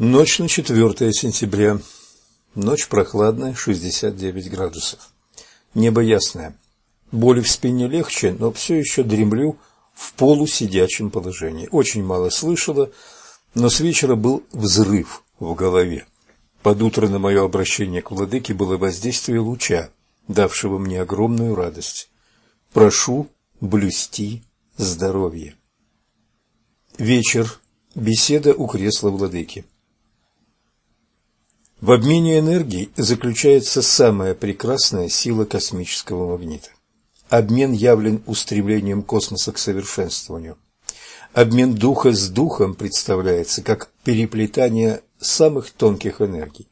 Ночь на 4 сентября. Ночь прохладная, 69 градусов. Небо ясное. Боли в спине легче, но все еще дремлю в полусидячем положении. Очень мало слышала, но с вечера был взрыв в голове. Под утро на мое обращение к владыке было воздействие луча, давшего мне огромную радость. Прошу блюсти здоровье. Вечер. Беседа у кресла владыки. В обмене энергий заключается самая прекрасная сила космического магнита. Обмен явлен устремлением космоса к совершенствованию. Обмен духа с духом представляется как переплетание самых тонких энергий.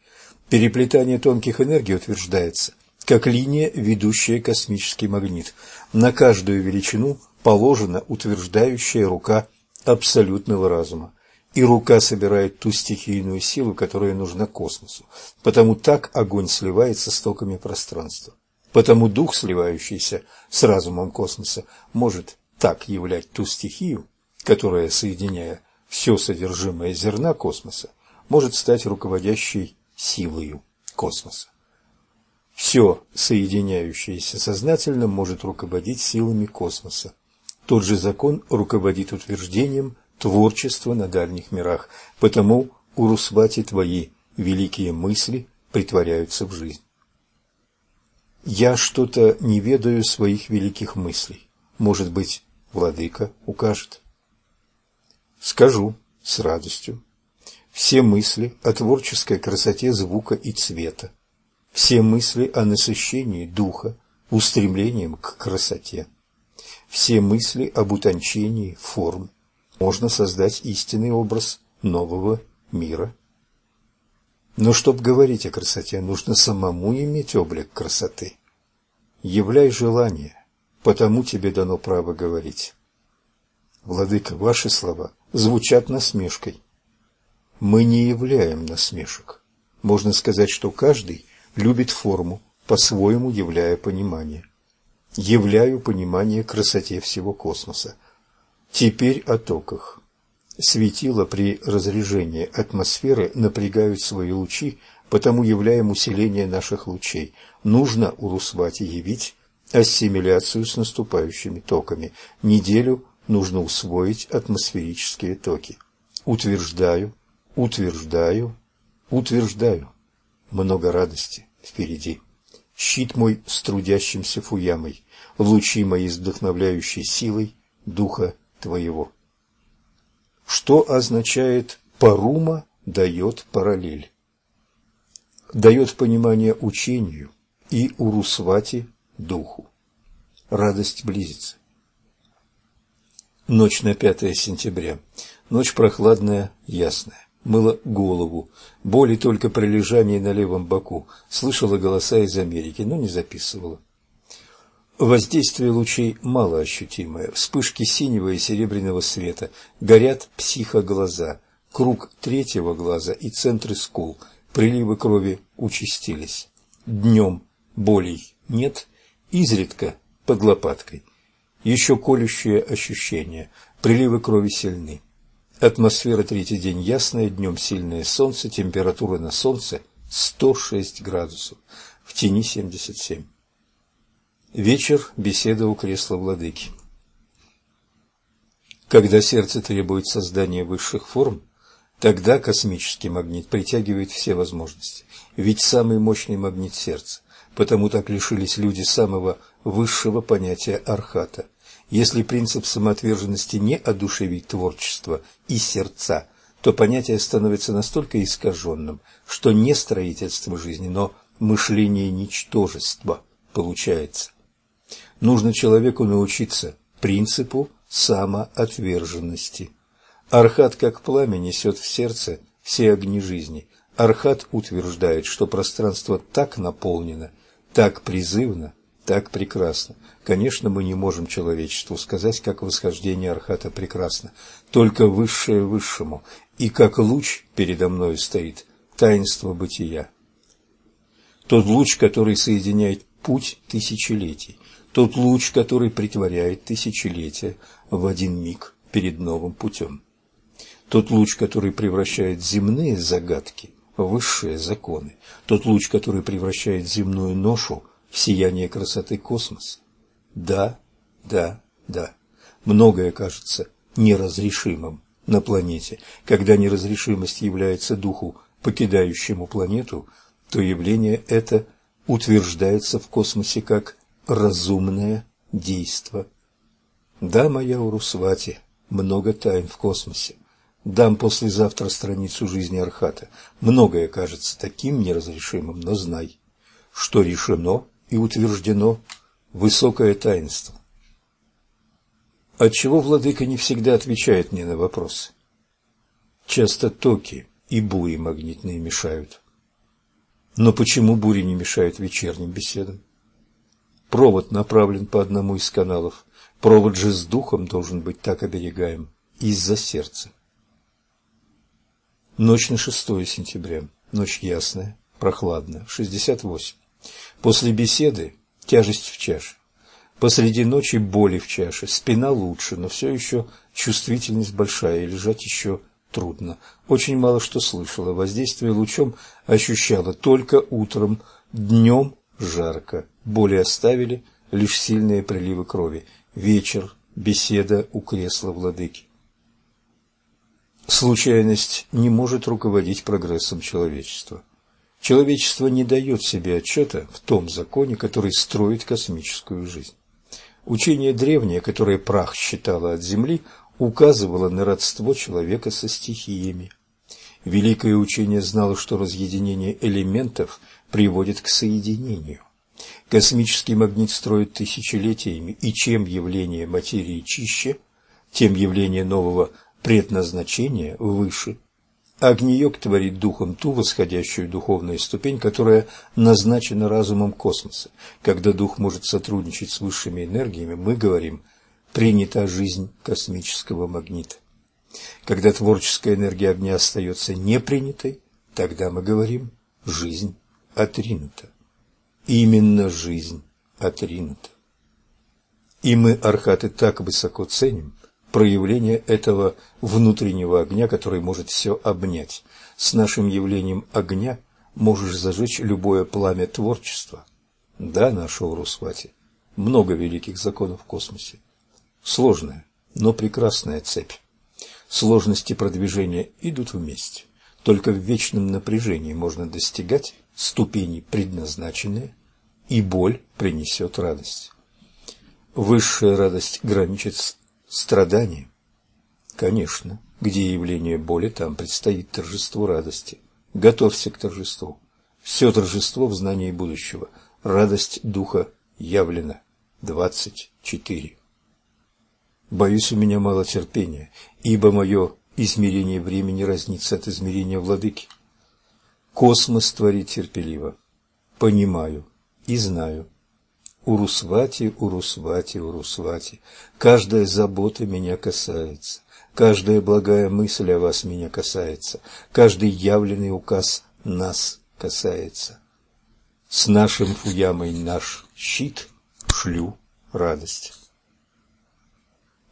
Переплетание тонких энергий утверждается как линия, ведущая космический магнит. На каждую величину положена утверждающая рука абсолютного разума и рука собирает ту стихийную силу, которая нужна космосу. Потому так огонь сливается с токами пространства. Потому дух, сливающийся с разумом космоса, может так являть ту стихию, которая, соединяя все содержимое зерна космоса, может стать руководящей силою космоса. Все соединяющееся сознательно может руководить силами космоса. Тот же закон руководит утверждением творчество на дальних мирах, потому, Урусвати, твои великие мысли притворяются в жизнь. Я что-то не ведаю своих великих мыслей. Может быть, владыка укажет. Скажу с радостью. Все мысли о творческой красоте звука и цвета, все мысли о насыщении духа, устремлением к красоте, все мысли об утончении форм, можно создать истинный образ нового мира. Но чтобы говорить о красоте, нужно самому иметь облик красоты. Являй желание, потому тебе дано право говорить. Владыка, ваши слова звучат насмешкой. Мы не являем насмешек. Можно сказать, что каждый любит форму, по-своему являя понимание. Являю понимание красоте всего космоса – Теперь о токах. Светила при разрежении атмосферы напрягают свои лучи, потому являем усиление наших лучей. Нужно у Русвати явить ассимиляцию с наступающими токами. Неделю нужно усвоить атмосферические токи. Утверждаю, утверждаю, утверждаю. Много радости впереди. Щит мой с трудящимся фуямой, лучи мои с вдохновляющей силой духа твоего. Что означает «парума дает параллель»? Дает понимание учению и урусвати духу. Радость близится. Ночь на 5 сентября. Ночь прохладная, ясная. Мыла голову. Боли только при лежании на левом боку. Слышала голоса из Америки, но не записывала. Воздействие лучей малоощутимое. Вспышки синего и серебряного света. Горят психоглаза. Круг третьего глаза и центры скул. Приливы крови участились. Днем болей нет. Изредка под лопаткой. Еще колющее ощущение. Приливы крови сильны. Атмосфера третий день ясная, днем сильное солнце, температура на солнце 106 градусов, в тени 77. Вечер. Беседа у кресла владыки. Когда сердце требует создания высших форм, тогда космический магнит притягивает все возможности. Ведь самый мощный магнит – сердце. Потому так лишились люди самого высшего понятия архата. Если принцип самоотверженности не одушевить творчество и сердца, то понятие становится настолько искаженным, что не строительство жизни, но мышление ничтожества получается. Нужно человеку научиться принципу самоотверженности. Архат, как пламя, несет в сердце все огни жизни. Архат утверждает, что пространство так наполнено, так призывно, так прекрасно. Конечно, мы не можем человечеству сказать, как восхождение Архата прекрасно, только высшее высшему, и как луч передо мною стоит таинство бытия. Тот луч, который соединяет путь тысячелетий, тот луч, который притворяет тысячелетия в один миг перед новым путем. тот луч, который превращает земные загадки в высшие законы, тот луч, который превращает земную ношу в сияние красоты космоса. Да, да, да, многое кажется неразрешимым на планете. Когда неразрешимость является духу, покидающему планету, то явление это утверждается в космосе как разумное действо. Да, моя Урусвати, много тайн в космосе. Дам послезавтра страницу жизни Архата. Многое кажется таким неразрешимым, но знай, что решено и утверждено высокое таинство. Отчего владыка не всегда отвечает мне на вопросы? Часто токи и бури магнитные мешают. Но почему бури не мешают вечерним беседам? Провод направлен по одному из каналов. Провод же с духом должен быть так оберегаем из-за сердца. Ночь на 6 сентября. Ночь ясная, прохладная, 68. После беседы тяжесть в чаше. Посреди ночи боли в чаше, спина лучше, но все еще чувствительность большая, и лежать еще трудно. Очень мало что слышала, воздействие лучом ощущала только утром, днем жарко, боли оставили лишь сильные приливы крови. Вечер, беседа у кресла владыки. Случайность не может руководить прогрессом человечества. Человечество не дает себе отчета в том законе, который строит космическую жизнь. Учение древнее, которое прах считало от Земли, указывало на родство человека со стихиями. Великое учение знало, что разъединение элементов приводит к соединению. Космический магнит строит тысячелетиями, и чем явление материи чище, тем явление нового предназначения выше. Агни-йог творит духом ту восходящую духовную ступень, которая назначена разумом космоса. Когда дух может сотрудничать с высшими энергиями, мы говорим «принята жизнь космического магнита». Когда творческая энергия огня остается непринятой, тогда мы говорим «жизнь отринута». Именно жизнь отринута. И мы, архаты, так высоко ценим, проявление этого внутреннего огня, который может все обнять. С нашим явлением огня можешь зажечь любое пламя творчества. Да, наша Урусвати, много великих законов в космосе. Сложная, но прекрасная цепь. Сложности продвижения идут вместе. Только в вечном напряжении можно достигать ступени предназначенные, и боль принесет радость. Высшая радость граничит с Страдание? Конечно. Где явление боли, там предстоит торжество радости. Готовься к торжеству. Все торжество в знании будущего. Радость духа явлена. Двадцать четыре. Боюсь, у меня мало терпения, ибо мое измерение времени разнится от измерения владыки. Космос творит терпеливо. Понимаю и знаю, Урусвати, Урусвати, Урусвати, каждая забота меня касается, каждая благая мысль о вас меня касается, каждый явленный указ нас касается. С нашим фуямой наш щит шлю радость.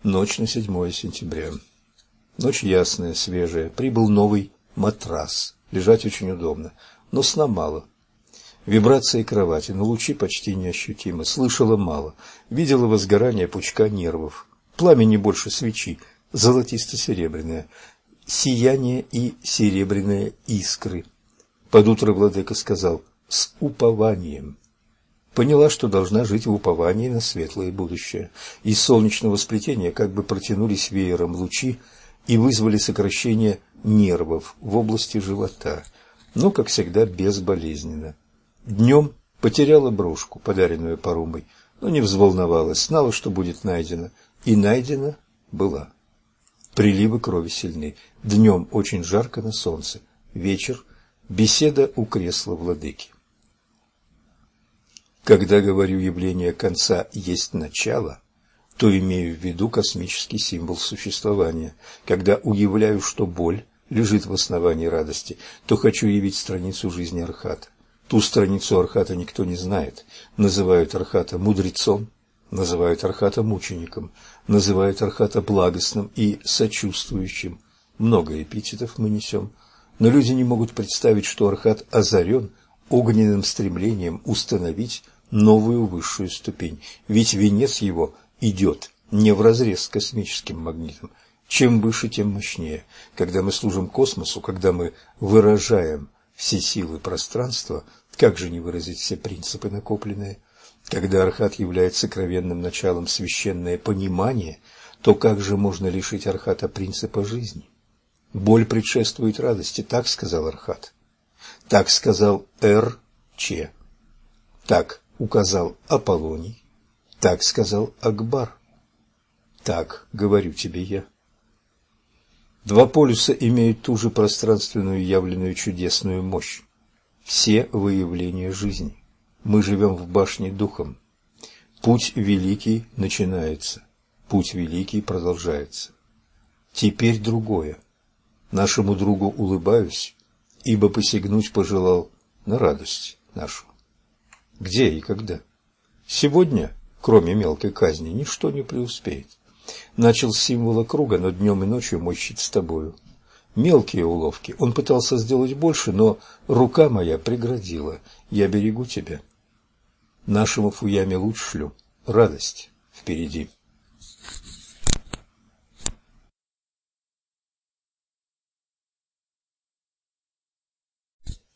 Ночь на 7 сентября. Ночь ясная, свежая. Прибыл новый матрас. Лежать очень удобно, но сна мало. Вибрации кровати, но лучи почти неощутимы. Слышала мало. Видела возгорание пучка нервов. Пламя не больше свечи, золотисто-серебряное. Сияние и серебряные искры. Под утро владыка сказал «с упованием». Поняла, что должна жить в уповании на светлое будущее. Из солнечного сплетения как бы протянулись веером лучи и вызвали сокращение нервов в области живота, но, как всегда, безболезненно. Днем потеряла брошку, подаренную Парумой, но не взволновалась, знала, что будет найдена, и найдена была. Приливы крови сильны. Днем очень жарко на солнце. Вечер – беседа у кресла владыки. Когда говорю явление конца есть начало, то имею в виду космический символ существования. Когда уявляю, что боль лежит в основании радости, то хочу явить страницу жизни Архата. Ту страницу Архата никто не знает. Называют Архата мудрецом, называют Архата мучеником, называют Архата благостным и сочувствующим, Много эпитетов мы несем, но люди не могут представить, что Архат озарен огненным стремлением установить новую высшую ступень, ведь венец его идет не вразрез с космическим магнитом. Чем выше, тем мощнее. Когда мы служим космосу, когда мы выражаем все силы пространства, как же не выразить все принципы накопленные? Когда Архат является сокровенным началом священное понимание, то как же можно лишить Архата принципа жизни? Боль предшествует радости, так сказал Архат. Так сказал Р. Ч. Так указал Аполлоний. Так сказал Акбар. Так говорю тебе я. Два полюса имеют ту же пространственную явленную чудесную мощь. Все выявления жизни. Мы живем в башне духом. Путь великий начинается, путь великий продолжается. Теперь другое. Нашему другу улыбаюсь, ибо посягнуть пожелал на радость нашу. Где и когда? Сегодня, кроме мелкой казни, ничто не преуспеет. Начал с символа круга, но днем и ночью мой щит с тобою. Мелкие уловки. Он пытался сделать больше, но рука моя преградила. Я берегу тебя. Нашему Фуяме луч шлю. Радость впереди.